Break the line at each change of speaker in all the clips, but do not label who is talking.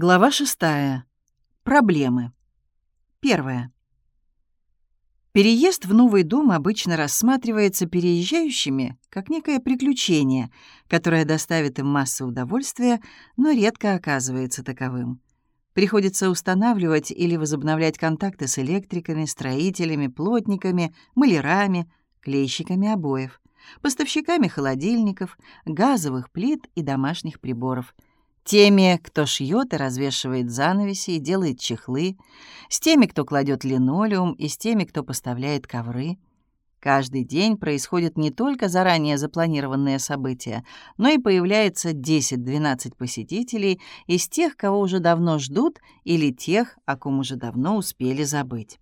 Глава шестая. Проблемы. Первое. Переезд в новый дом обычно рассматривается переезжающими как некое приключение, которое доставит им массу удовольствия, но редко оказывается таковым. Приходится устанавливать или возобновлять контакты с электриками, строителями, плотниками, малярами, клейщиками обоев, поставщиками холодильников, газовых плит и домашних приборов — теми, кто шьет и развешивает занавеси и делает чехлы, с теми, кто кладет линолеум, и с теми, кто поставляет ковры. Каждый день происходят не только заранее запланированные события, но и появляется 10-12 посетителей из тех, кого уже давно ждут, или тех, о ком уже давно успели забыть.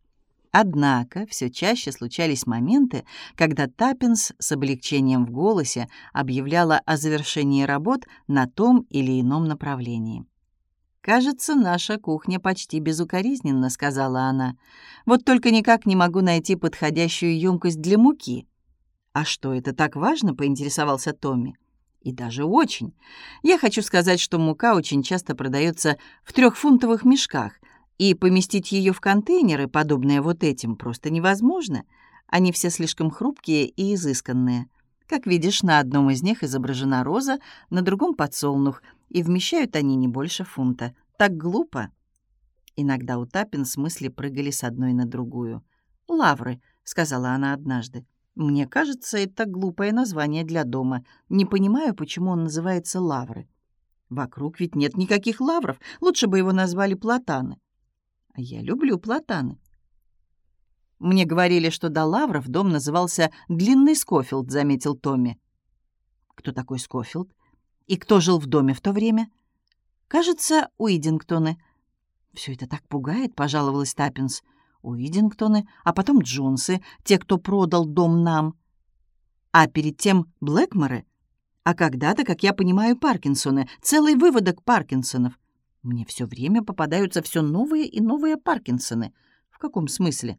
Однако все чаще случались моменты, когда Таппинс с облегчением в голосе объявляла о завершении работ на том или ином направлении. «Кажется, наша кухня почти безукоризненна», — сказала она. «Вот только никак не могу найти подходящую емкость для муки». «А что, это так важно?» — поинтересовался Томми. «И даже очень. Я хочу сказать, что мука очень часто продается в трехфунтовых мешках, и поместить ее в контейнеры, подобные вот этим, просто невозможно. Они все слишком хрупкие и изысканные. Как видишь, на одном из них изображена роза, на другом — подсолнух, и вмещают они не больше фунта. Так глупо. Иногда у Тапин смысле прыгали с одной на другую. «Лавры», — сказала она однажды. «Мне кажется, это глупое название для дома. Не понимаю, почему он называется «Лавры». Вокруг ведь нет никаких лавров. Лучше бы его назвали платаны. А я люблю платаны. Мне говорили, что до Лавров дом назывался «Длинный Скофилд», — заметил Томми. Кто такой Скофилд? И кто жил в доме в то время? Кажется, Уидингтоны. Все это так пугает, пожаловалась Таппинс. Уидингтоны, а потом Джонсы, те, кто продал дом нам. А перед тем Блэкморы. А когда-то, как я понимаю, Паркинсоны, целый выводок Паркинсонов. Мне все время попадаются все новые и новые Паркинсоны. В каком смысле?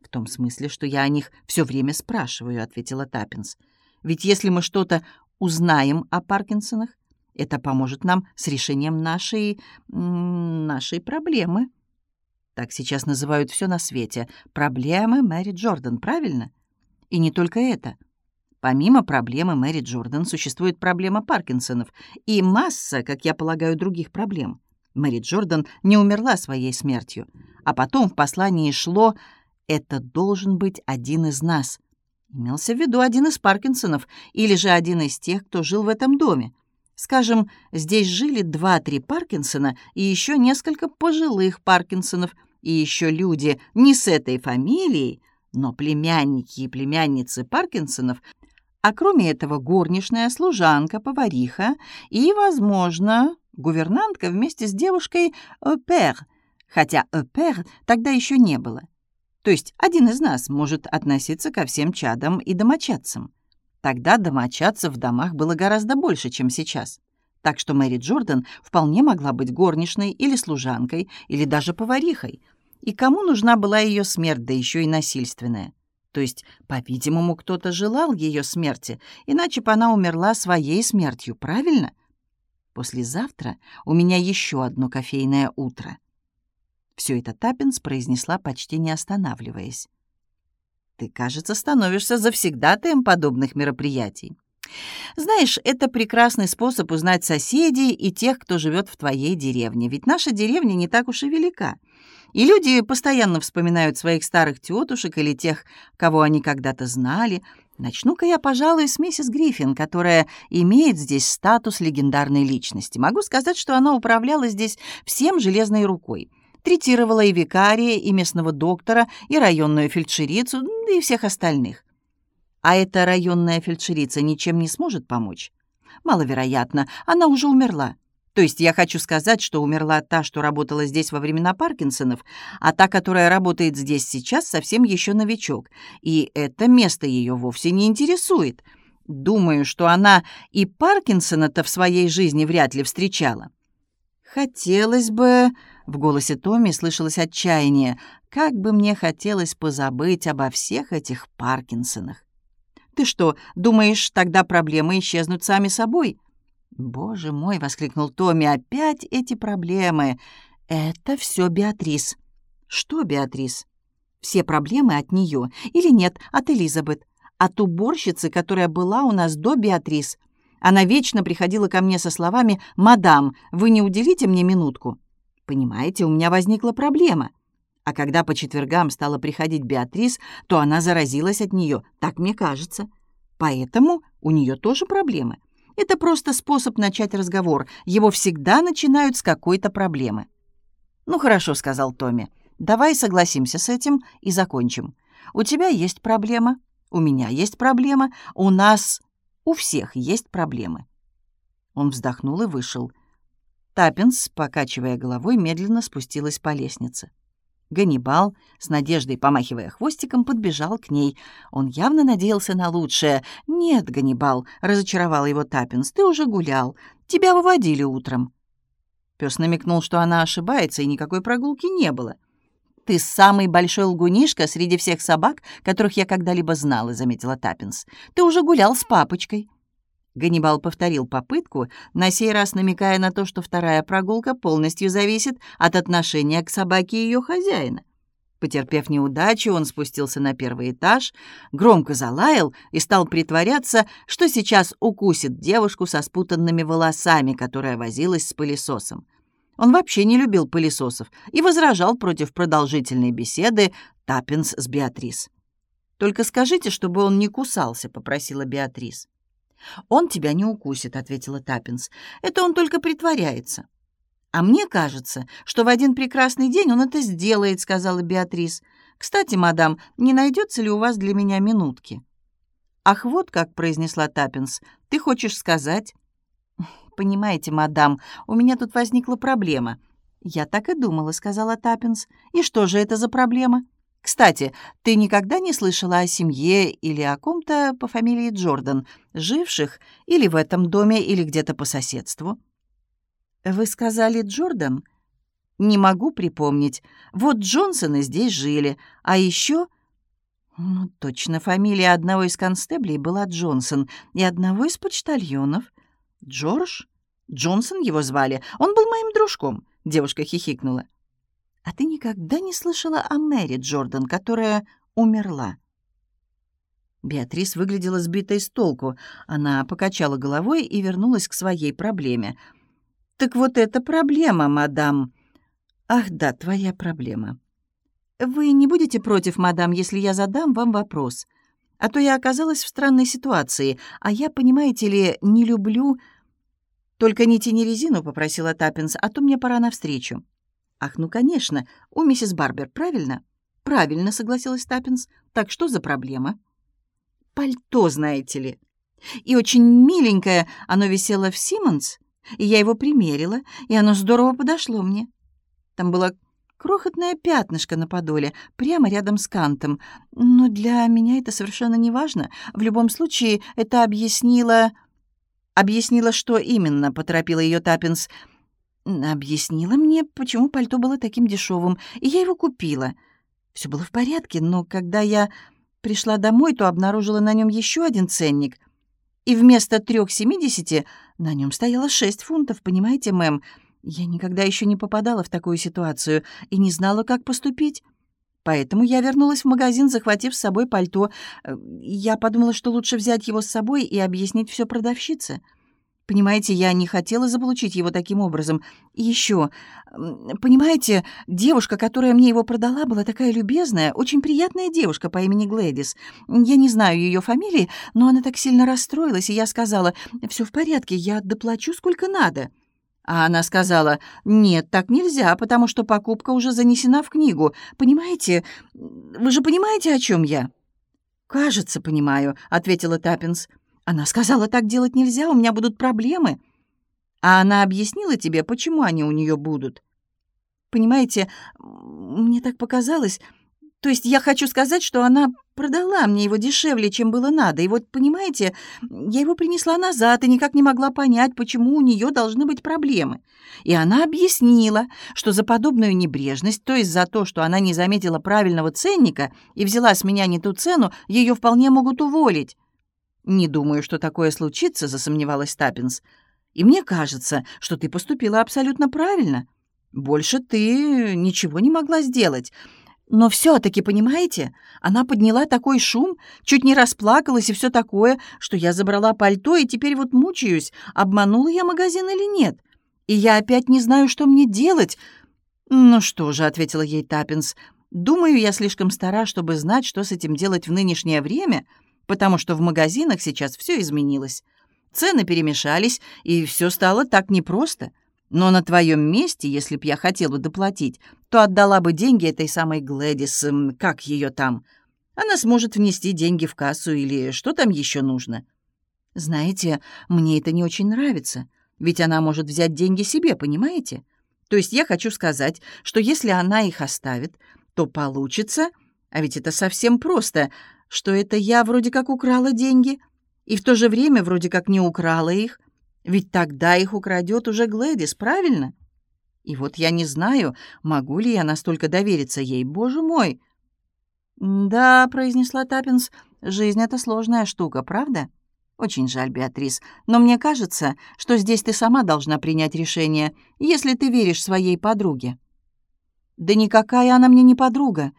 В том смысле, что я о них все время спрашиваю, ответила Таппинс. Ведь если мы что-то узнаем о Паркинсонах, это поможет нам с решением нашей... нашей проблемы. Так сейчас называют все на свете. Проблемы Мэри Джордан, правильно? И не только это. Помимо проблемы Мэри Джордан существует проблема Паркинсонов и масса, как я полагаю, других проблем. Мэри Джордан не умерла своей смертью. А потом в послании шло «Это должен быть один из нас». Имелся в виду один из Паркинсонов или же один из тех, кто жил в этом доме. Скажем, здесь жили два-три Паркинсона и еще несколько пожилых Паркинсонов, и еще люди не с этой фамилией, но племянники и племянницы Паркинсонов, а кроме этого горничная, служанка, повариха и, возможно, гувернантка вместе с девушкой «Опер», хотя «Опер» тогда еще не было. То есть один из нас может относиться ко всем чадам и домочадцам. Тогда домочадцев в домах было гораздо больше, чем сейчас. Так что Мэри Джордан вполне могла быть горничной или служанкой, или даже поварихой. И кому нужна была ее смерть, да еще и насильственная? То есть, по-видимому, кто-то желал ее смерти, иначе бы она умерла своей смертью, правильно? — Послезавтра у меня еще одно кофейное утро. Все это Таппинс произнесла, почти не останавливаясь. «Ты, кажется, становишься завсегдатаем подобных мероприятий. Знаешь, это прекрасный способ узнать соседей и тех, кто живет в твоей деревне, ведь наша деревня не так уж и велика. И люди постоянно вспоминают своих старых тетушек или тех, кого они когда-то знали, Начну-ка я, пожалуй, с миссис Гриффин, которая имеет здесь статус легендарной личности. Могу сказать, что она управляла здесь всем железной рукой. Третировала и викария, и местного доктора, и районную фельдшерицу, да и всех остальных. А эта районная фельдшерица ничем не сможет помочь? Маловероятно, она уже умерла. То есть я хочу сказать, что умерла та, что работала здесь во времена Паркинсонов, а та, которая работает здесь сейчас, совсем еще новичок. И это место ее вовсе не интересует. Думаю, что она и Паркинсона-то в своей жизни вряд ли встречала. «Хотелось бы...» — в голосе Томми слышалось отчаяние. «Как бы мне хотелось позабыть обо всех этих Паркинсонах!» «Ты что, думаешь, тогда проблемы исчезнут сами собой?» «Боже мой!» — воскликнул Томми. «Опять эти проблемы! Это все Беатрис». «Что Беатрис?» «Все проблемы от нее. Или нет, от Элизабет. От уборщицы, которая была у нас до Беатрис. Она вечно приходила ко мне со словами «Мадам, вы не уделите мне минутку?» Понимаете, у меня возникла проблема. А когда по четвергам стала приходить Беатрис, то она заразилась от нее, так мне кажется. Поэтому у нее тоже проблемы. Это просто способ начать разговор. Его всегда начинают с какой-то проблемы. «Ну хорошо», — сказал Томми. «Давай согласимся с этим и закончим. У тебя есть проблема, у меня есть проблема, у нас, у всех есть проблемы». Он вздохнул и вышел. Таппинс, покачивая головой, медленно спустилась по лестнице. Ганнибал, с надеждой помахивая хвостиком, подбежал к ней. Он явно надеялся на лучшее. «Нет, Ганнибал», — разочаровал его Таппинс, — «ты уже гулял. Тебя выводили утром». Пес намекнул, что она ошибается, и никакой прогулки не было. «Ты самый большой лгунишка среди всех собак, которых я когда-либо знала», — заметила Таппинс. «Ты уже гулял с папочкой». Ганнибал повторил попытку, на сей раз намекая на то, что вторая прогулка полностью зависит от отношения к собаке ее хозяина. Потерпев неудачу, он спустился на первый этаж, громко залаял и стал притворяться, что сейчас укусит девушку со спутанными волосами, которая возилась с пылесосом. Он вообще не любил пылесосов и возражал против продолжительной беседы Таппинс с Беатрис. «Только скажите, чтобы он не кусался», — попросила Беатрис. «Он тебя не укусит», — ответила Таппинс. «Это он только притворяется». «А мне кажется, что в один прекрасный день он это сделает», — сказала Беатрис. «Кстати, мадам, не найдется ли у вас для меня минутки?» «Ах, вот как», — произнесла Таппинс, — «ты хочешь сказать?» «Понимаете, мадам, у меня тут возникла проблема». «Я так и думала», — сказала Таппинс. «И что же это за проблема?» Кстати, ты никогда не слышала о семье или о ком-то по фамилии Джордан, живших или в этом доме, или где-то по соседству?» «Вы сказали Джордан?» «Не могу припомнить. Вот Джонсоны здесь жили. А еще...» «Ну, точно, фамилия одного из констеблей была Джонсон, и одного из почтальонов. Джордж? Джонсон его звали. Он был моим дружком», — девушка хихикнула. «А ты никогда не слышала о Мэри Джордан, которая умерла?» Беатрис выглядела сбитой с толку. Она покачала головой и вернулась к своей проблеме. «Так вот это проблема, мадам!» «Ах да, твоя проблема. Вы не будете против, мадам, если я задам вам вопрос? А то я оказалась в странной ситуации, а я, понимаете ли, не люблю...» «Только не тяни резину», — попросила Таппинс, «а то мне пора навстречу». «Ах, ну, конечно, у миссис Барбер, правильно?» «Правильно», — согласилась Таппинс. «Так что за проблема?» «Пальто, знаете ли. И очень миленькое, оно висело в Симмонс, и я его примерила, и оно здорово подошло мне. Там было крохотное пятнышко на подоле, прямо рядом с кантом. Но для меня это совершенно не важно. В любом случае, это объяснило...» «Объяснило, что именно?» — поторопила ее Таппинс — Объяснила мне, почему пальто было таким дешевым, и я его купила. Все было в порядке, но когда я пришла домой, то обнаружила на нем еще один ценник. И вместо трех семидесяти на нем стояло шесть фунтов, понимаете, мэм? Я никогда еще не попадала в такую ситуацию и не знала, как поступить. Поэтому я вернулась в магазин, захватив с собой пальто. Э, я подумала, что лучше взять его с собой и объяснить все продавщице. Понимаете, я не хотела заполучить его таким образом. И еще, понимаете, девушка, которая мне его продала, была такая любезная, очень приятная девушка по имени Глэдис. Я не знаю ее фамилии, но она так сильно расстроилась, и я сказала, «Все в порядке, я доплачу сколько надо». А она сказала, «Нет, так нельзя, потому что покупка уже занесена в книгу. Понимаете? Вы же понимаете, о чем я?» «Кажется, понимаю», — ответила Таппинс. Она сказала, так делать нельзя, у меня будут проблемы. А она объяснила тебе, почему они у нее будут? Понимаете, мне так показалось. То есть я хочу сказать, что она продала мне его дешевле, чем было надо. И вот, понимаете, я его принесла назад и никак не могла понять, почему у нее должны быть проблемы. И она объяснила, что за подобную небрежность, то есть за то, что она не заметила правильного ценника и взяла с меня не ту цену, ее вполне могут уволить. «Не думаю, что такое случится», — засомневалась Таппинс. И мне кажется, что ты поступила абсолютно правильно. Больше ты ничего не могла сделать. Но все-таки, понимаете, она подняла такой шум, чуть не расплакалась и все такое, что я забрала пальто и теперь вот мучаюсь, обманула я магазин или нет. И я опять не знаю, что мне делать. «Ну что же», — ответила ей Таппинс, — «думаю, я слишком стара, чтобы знать, что с этим делать в нынешнее время, потому что в магазинах сейчас все изменилось. Цены перемешались, и все стало так непросто». Но на твоем месте, если б я хотела доплатить, то отдала бы деньги этой самой Глэдис, как ее там. Она сможет внести деньги в кассу или что там еще нужно. Знаете, мне это не очень нравится, ведь она может взять деньги себе, понимаете? То есть я хочу сказать, что если она их оставит, то получится, а ведь это совсем просто, что это я вроде как украла деньги, и в то же время вроде как не украла их, ведь тогда их украдет уже Глэдис, правильно? И вот я не знаю, могу ли я настолько довериться ей, боже мой. «Да», — произнесла Таппинс, — «жизнь — это сложная штука, правда?» «Очень жаль, Беатрис, но мне кажется, что здесь ты сама должна принять решение, если ты веришь своей подруге». «Да никакая она мне не подруга.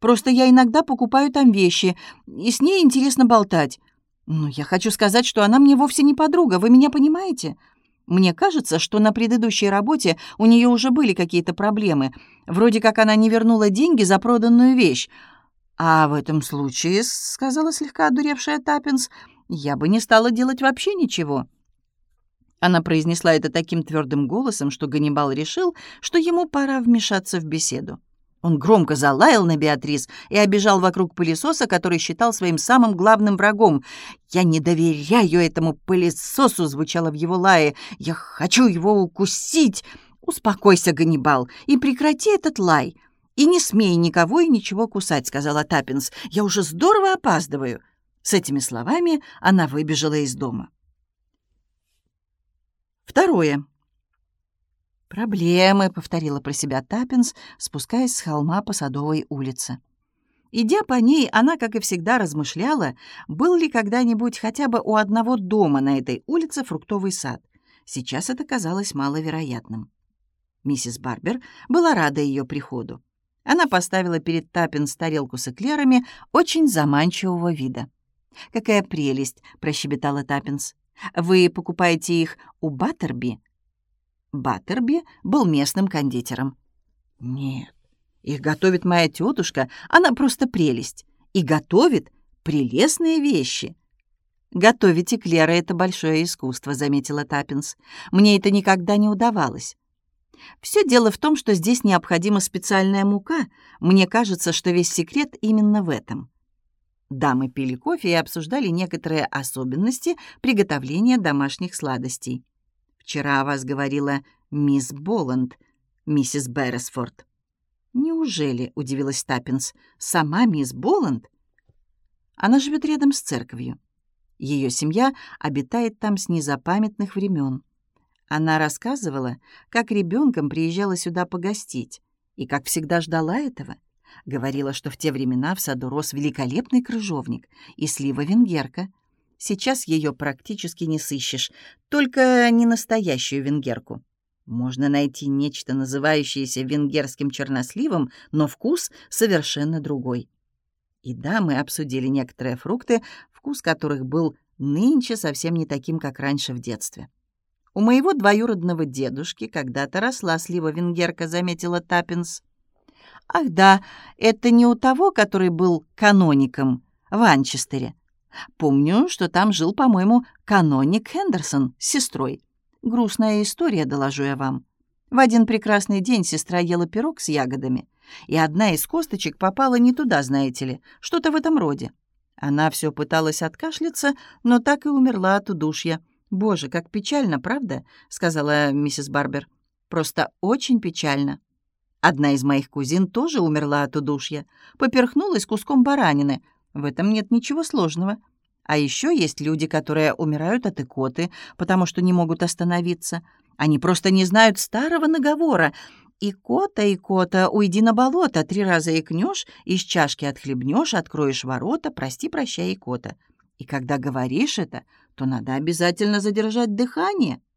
Просто я иногда покупаю там вещи, и с ней интересно болтать. «Ну, я хочу сказать, что она мне вовсе не подруга, вы меня понимаете? Мне кажется, что на предыдущей работе у нее уже были какие-то проблемы. Вроде как она не вернула деньги за проданную вещь. А в этом случае, — сказала слегка одуревшая Таппинс, — я бы не стала делать вообще ничего». Она произнесла это таким твердым голосом, что Ганнибал решил, что ему пора вмешаться в беседу. Он громко залаял на Беатрис и обежал вокруг пылесоса, который считал своим самым главным врагом. «Я не доверяю этому пылесосу!» — звучало в его лае. «Я хочу его укусить!» «Успокойся, Ганнибал, и прекрати этот лай!» «И не смей никого и ничего кусать», — сказала Таппинс. «Я уже здорово опаздываю». С этими словами она выбежала из дома. Второе. «Проблемы», — повторила про себя Таппинс, спускаясь с холма по Садовой улице. Идя по ней, она, как и всегда, размышляла, был ли когда-нибудь хотя бы у одного дома на этой улице фруктовый сад. Сейчас это казалось маловероятным. Миссис Барбер была рада ее приходу. Она поставила перед Таппинс тарелку с эклерами очень заманчивого вида. «Какая прелесть!» — прощебетала Таппинс. «Вы покупаете их у Баттерби?» Баттерби был местным кондитером. Нет, их готовит моя тетушка, она просто прелесть. И готовит прелестные вещи. «Готовить эклеры — это большое искусство», — заметила Таппинс. «Мне это никогда не удавалось. Все дело в том, что здесь необходима специальная мука. Мне кажется, что весь секрет именно в этом». Дамы пили кофе и обсуждали некоторые особенности приготовления домашних сладостей. Вчера о вас говорила мисс Боланд, миссис Берресфорд». «Неужели?» — удивилась Таппинс. «Сама мисс Боланд?» Она живет рядом с церковью. Ее семья обитает там с незапамятных времен. Она рассказывала, как ребенком приезжала сюда погостить, и как всегда ждала этого. Говорила, что в те времена в саду рос великолепный крыжовник и слива-венгерка — Сейчас ее практически не сыщешь, только не настоящую венгерку. Можно найти нечто, называющееся венгерским черносливом, но вкус совершенно другой. И да, мы обсудили некоторые фрукты, вкус которых был нынче совсем не таким, как раньше в детстве. У моего двоюродного дедушки когда-то росла слива-венгерка, заметила Таппинс. Ах да, это не у того, который был каноником в Анчестере. Помню, что там жил, по-моему, каноник Хендерсон с сестрой. Грустная история, доложу я вам. В один прекрасный день сестра ела пирог с ягодами, и одна из косточек попала не туда, знаете ли, что-то в этом роде. Она все пыталась откашляться, но так и умерла от удушья. «Боже, как печально, правда?» — сказала миссис Барбер. «Просто очень печально». Одна из моих кузин тоже умерла от удушья. Поперхнулась куском баранины — в этом нет ничего сложного. А еще есть люди, которые умирают от икоты, потому что не могут остановиться. Они просто не знают старого наговора. «Икота, икота, уйди на болото, три раза икнешь, из чашки отхлебнешь, откроешь ворота, прости, прощай, икота». И когда говоришь это, то надо обязательно задержать дыхание —